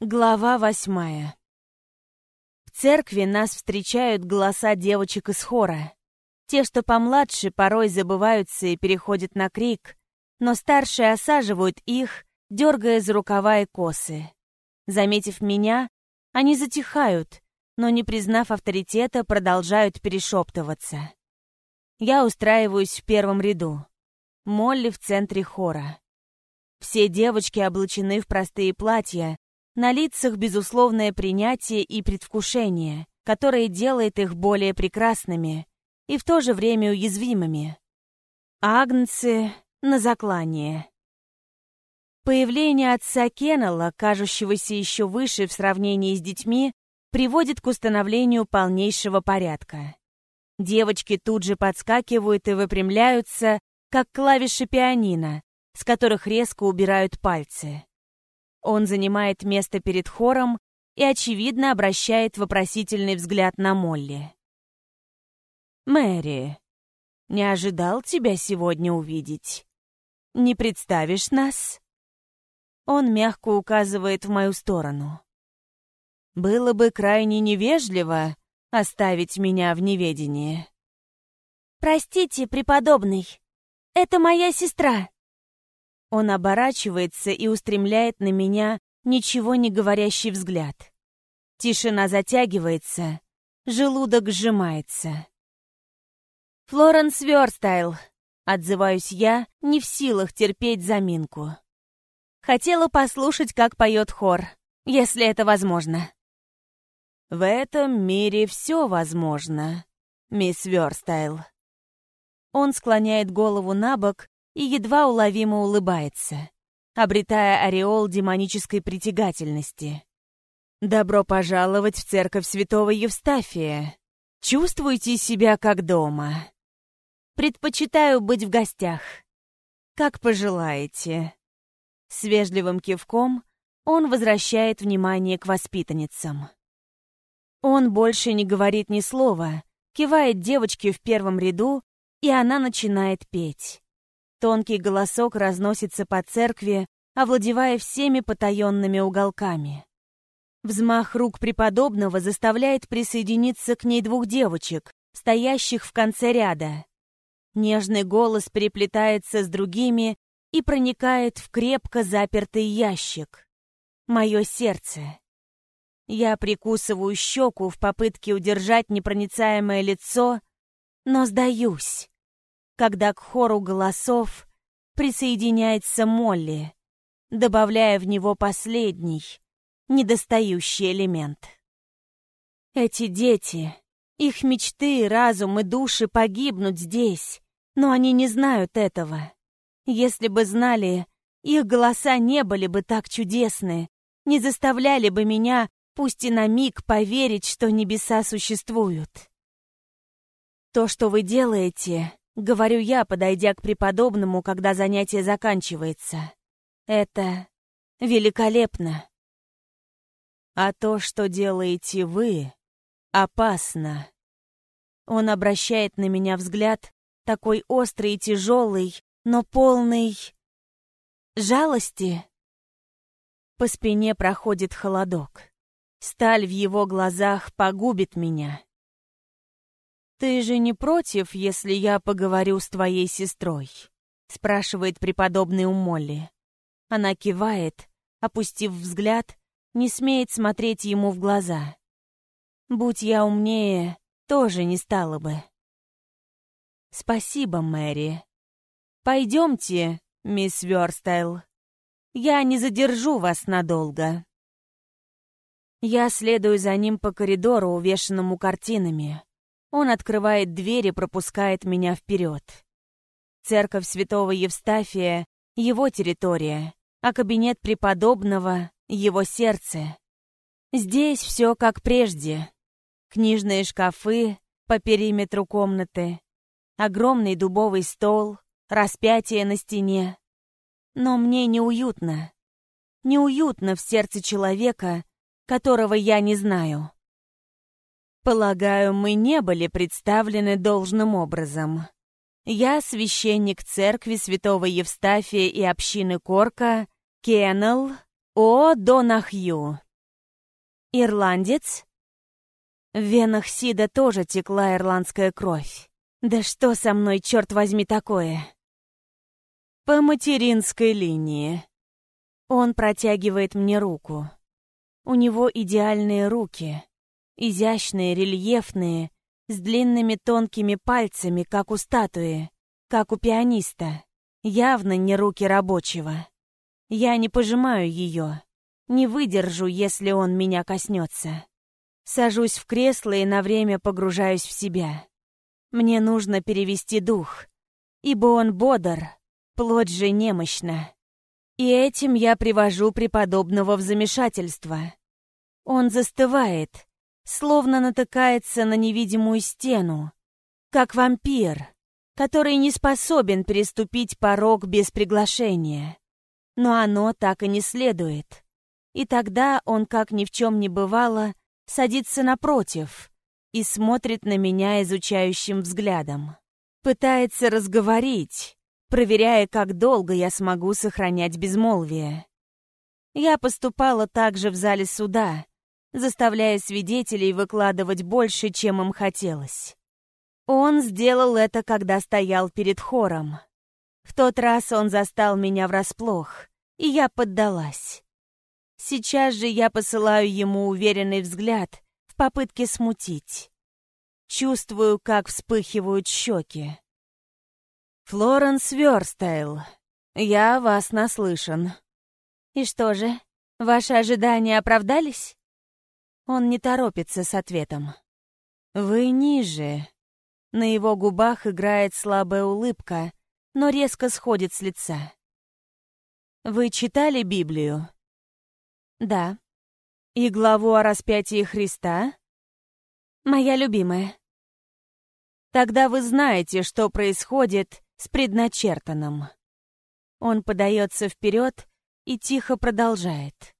Глава восьмая. В церкви нас встречают голоса девочек из хора. Те, что помладше, порой забываются и переходят на крик, но старшие осаживают их, дергая за рукава и косы. Заметив меня, они затихают, но, не признав авторитета, продолжают перешептываться. Я устраиваюсь в первом ряду. Молли в центре хора. Все девочки облачены в простые платья, на лицах безусловное принятие и предвкушение, которое делает их более прекрасными и в то же время уязвимыми. Агнцы на заклание. Появление отца Кеннелла, кажущегося еще выше в сравнении с детьми, приводит к установлению полнейшего порядка. Девочки тут же подскакивают и выпрямляются, как клавиши пианино, с которых резко убирают пальцы. Он занимает место перед хором и, очевидно, обращает вопросительный взгляд на Молли. «Мэри, не ожидал тебя сегодня увидеть. Не представишь нас?» Он мягко указывает в мою сторону. «Было бы крайне невежливо оставить меня в неведении». «Простите, преподобный, это моя сестра», он оборачивается и устремляет на меня ничего не говорящий взгляд. Тишина затягивается, желудок сжимается. «Флоренс Вёрстайл», — отзываюсь я, не в силах терпеть заминку. Хотела послушать, как поет хор, если это возможно. В этом мире все возможно, мисс Вёрстайл. Он склоняет голову на бок и едва уловимо улыбается, обретая ореол демонической притягательности. «Добро пожаловать в церковь святого Евстафия. Чувствуйте себя как дома. Предпочитаю быть в гостях. Как пожелаете». С вежливым кивком он возвращает внимание к воспитанницам. Он больше не говорит ни слова, кивает девочке в первом ряду, и она начинает петь. Тонкий голосок разносится по церкви, овладевая всеми потаенными уголками. Взмах рук преподобного заставляет присоединиться к ней двух девочек, стоящих в конце ряда. Нежный голос переплетается с другими и проникает в крепко запертый ящик. Мое сердце. Я прикусываю щеку в попытке удержать непроницаемое лицо, но сдаюсь когда к хору голосов присоединяется Молли, добавляя в него последний, недостающий элемент. Эти дети, их мечты, разум и души погибнут здесь, но они не знают этого. Если бы знали, их голоса не были бы так чудесны, не заставляли бы меня, пусть и на миг, поверить, что небеса существуют. То, что вы делаете, Говорю я, подойдя к преподобному, когда занятие заканчивается. Это великолепно. А то, что делаете вы, опасно. Он обращает на меня взгляд, такой острый и тяжелый, но полный... жалости. По спине проходит холодок. Сталь в его глазах погубит меня. «Ты же не против, если я поговорю с твоей сестрой?» — спрашивает преподобный у Молли. Она кивает, опустив взгляд, не смеет смотреть ему в глаза. «Будь я умнее, тоже не стала бы». «Спасибо, Мэри. Пойдемте, мисс Вёрстайл. Я не задержу вас надолго». Я следую за ним по коридору, увешанному картинами. Он открывает дверь и пропускает меня вперед. Церковь святого Евстафия — его территория, а кабинет преподобного — его сердце. Здесь все как прежде. Книжные шкафы по периметру комнаты, огромный дубовый стол, распятие на стене. Но мне неуютно. Неуютно в сердце человека, которого я не знаю. Полагаю, мы не были представлены должным образом. Я священник церкви святого Евстафия и общины Корка, Кеннел О. Донахью. Ирландец? В венах Сида тоже текла ирландская кровь. Да что со мной, черт возьми, такое? По материнской линии. Он протягивает мне руку. У него идеальные руки. Изящные, рельефные, с длинными тонкими пальцами, как у статуи, как у пианиста. Явно не руки рабочего. Я не пожимаю ее. Не выдержу, если он меня коснется. Сажусь в кресло и на время погружаюсь в себя. Мне нужно перевести дух, ибо он бодр, плоть же немощна. И этим я привожу преподобного в замешательство. Он застывает, словно натыкается на невидимую стену, как вампир, который не способен переступить порог без приглашения. Но оно так и не следует. И тогда он, как ни в чем не бывало, садится напротив и смотрит на меня изучающим взглядом. Пытается разговорить, проверяя, как долго я смогу сохранять безмолвие. Я поступала также в зале суда, заставляя свидетелей выкладывать больше, чем им хотелось. Он сделал это, когда стоял перед хором. В тот раз он застал меня врасплох, и я поддалась. Сейчас же я посылаю ему уверенный взгляд в попытке смутить. Чувствую, как вспыхивают щеки. «Флоренс Верстайл, я вас наслышан». «И что же, ваши ожидания оправдались?» Он не торопится с ответом. «Вы ниже». На его губах играет слабая улыбка, но резко сходит с лица. «Вы читали Библию?» «Да». «И главу о распятии Христа?» «Моя любимая». «Тогда вы знаете, что происходит с предначертанным». Он подается вперед и тихо продолжает.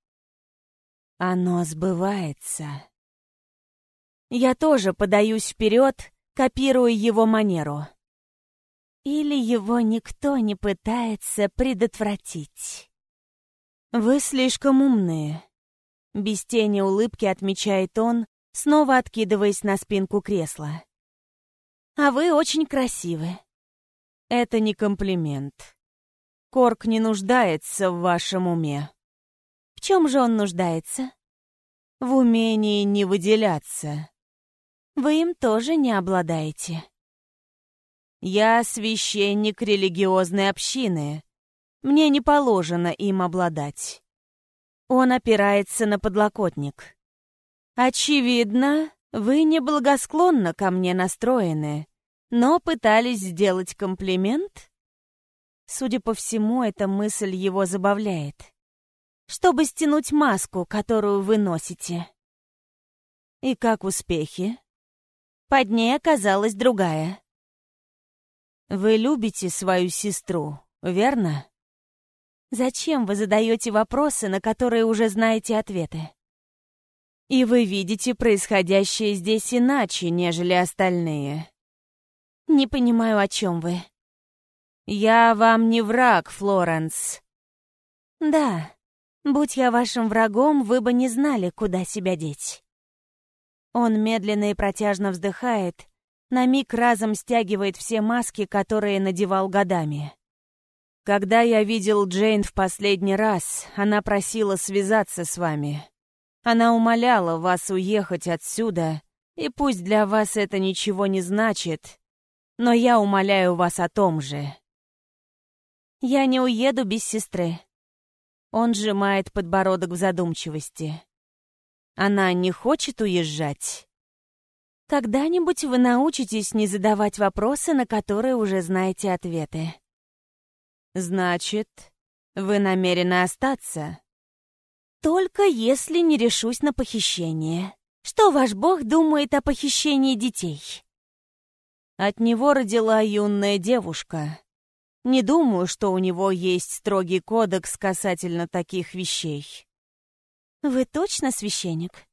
Оно сбывается. Я тоже подаюсь вперед, копируя его манеру. Или его никто не пытается предотвратить. Вы слишком умные. Без тени улыбки отмечает он, снова откидываясь на спинку кресла. А вы очень красивы. Это не комплимент. Корк не нуждается в вашем уме. В чем же он нуждается? В умении не выделяться. Вы им тоже не обладаете. Я священник религиозной общины. Мне не положено им обладать. Он опирается на подлокотник. Очевидно, вы неблагосклонно ко мне настроены, но пытались сделать комплимент? Судя по всему, эта мысль его забавляет чтобы стянуть маску, которую вы носите. И как успехи? Под ней оказалась другая. Вы любите свою сестру, верно? Зачем вы задаете вопросы, на которые уже знаете ответы? И вы видите происходящее здесь иначе, нежели остальные. Не понимаю, о чем вы. Я вам не враг, Флоренс. Да, Будь я вашим врагом, вы бы не знали, куда себя деть. Он медленно и протяжно вздыхает, на миг разом стягивает все маски, которые надевал годами. Когда я видел Джейн в последний раз, она просила связаться с вами. Она умоляла вас уехать отсюда, и пусть для вас это ничего не значит, но я умоляю вас о том же. Я не уеду без сестры. Он сжимает подбородок в задумчивости. Она не хочет уезжать? Когда-нибудь вы научитесь не задавать вопросы, на которые уже знаете ответы. Значит, вы намерены остаться? Только если не решусь на похищение. Что ваш бог думает о похищении детей? От него родила юная девушка. Не думаю, что у него есть строгий кодекс касательно таких вещей. Вы точно священник?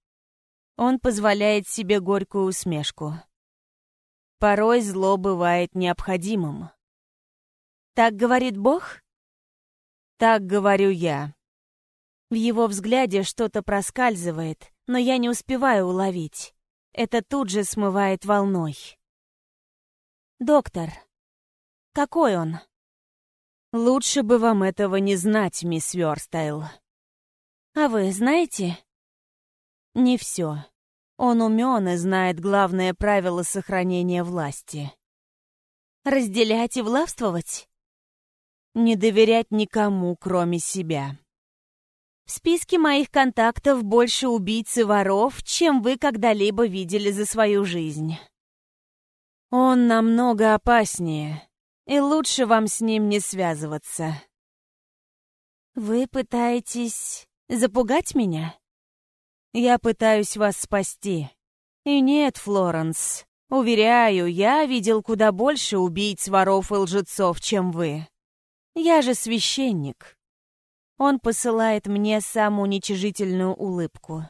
Он позволяет себе горькую усмешку. Порой зло бывает необходимым. Так говорит Бог? Так говорю я. В его взгляде что-то проскальзывает, но я не успеваю уловить. Это тут же смывает волной. «Доктор, какой он?» «Лучше бы вам этого не знать, мисс Вёрстайл». «А вы знаете?» «Не все. Он умен и знает главное правило сохранения власти». «Разделять и властвовать?» «Не доверять никому, кроме себя». В списке моих контактов больше убийц и воров, чем вы когда-либо видели за свою жизнь. Он намного опаснее, и лучше вам с ним не связываться. Вы пытаетесь запугать меня? Я пытаюсь вас спасти. И нет, Флоренс, уверяю, я видел куда больше убийц, воров и лжецов, чем вы. Я же священник. Он посылает мне самоуничижительную улыбку.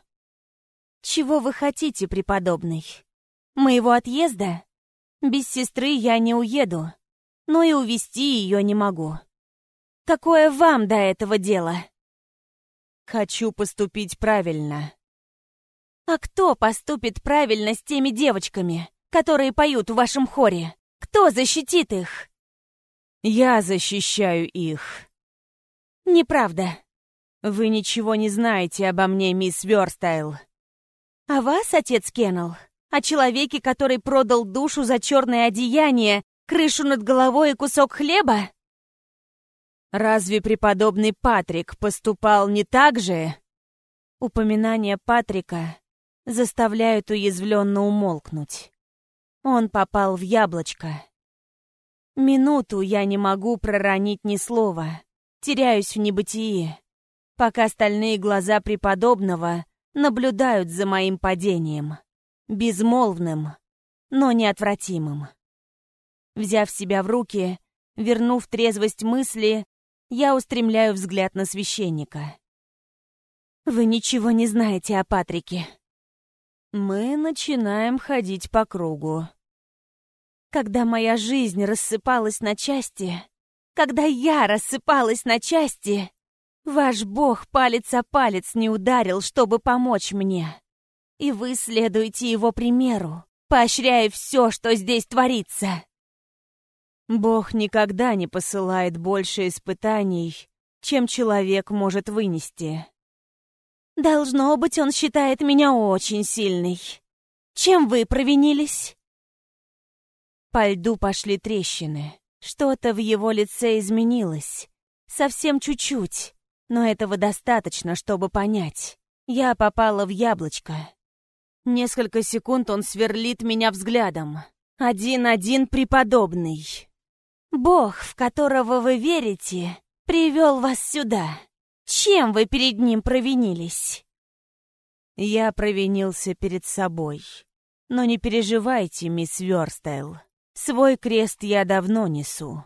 «Чего вы хотите, преподобный? Моего отъезда? Без сестры я не уеду, но и увести ее не могу. Какое вам до этого дело?» «Хочу поступить правильно». «А кто поступит правильно с теми девочками, которые поют в вашем хоре? Кто защитит их?» «Я защищаю их», «Неправда. Вы ничего не знаете обо мне, мисс Вёрстайл». «А вас, отец Кеннел? О человеке, который продал душу за черное одеяние, крышу над головой и кусок хлеба?» «Разве преподобный Патрик поступал не так же?» Упоминания Патрика заставляют уязвленно умолкнуть. Он попал в яблочко. Минуту я не могу проронить ни слова теряюсь в небытии, пока остальные глаза преподобного наблюдают за моим падением, безмолвным, но неотвратимым. Взяв себя в руки, вернув трезвость мысли, я устремляю взгляд на священника. «Вы ничего не знаете о Патрике». Мы начинаем ходить по кругу. Когда моя жизнь рассыпалась на части, когда я рассыпалась на части, ваш бог палец о палец не ударил, чтобы помочь мне. И вы следуете его примеру, поощряя все, что здесь творится. Бог никогда не посылает больше испытаний, чем человек может вынести. Должно быть, он считает меня очень сильной. Чем вы провинились? По льду пошли трещины. Что-то в его лице изменилось. Совсем чуть-чуть, но этого достаточно, чтобы понять. Я попала в яблочко. Несколько секунд он сверлит меня взглядом. Один-один преподобный. Бог, в которого вы верите, привел вас сюда. Чем вы перед ним провинились? Я провинился перед собой. Но не переживайте, мисс Вёрстайл. Свой крест я давно несу.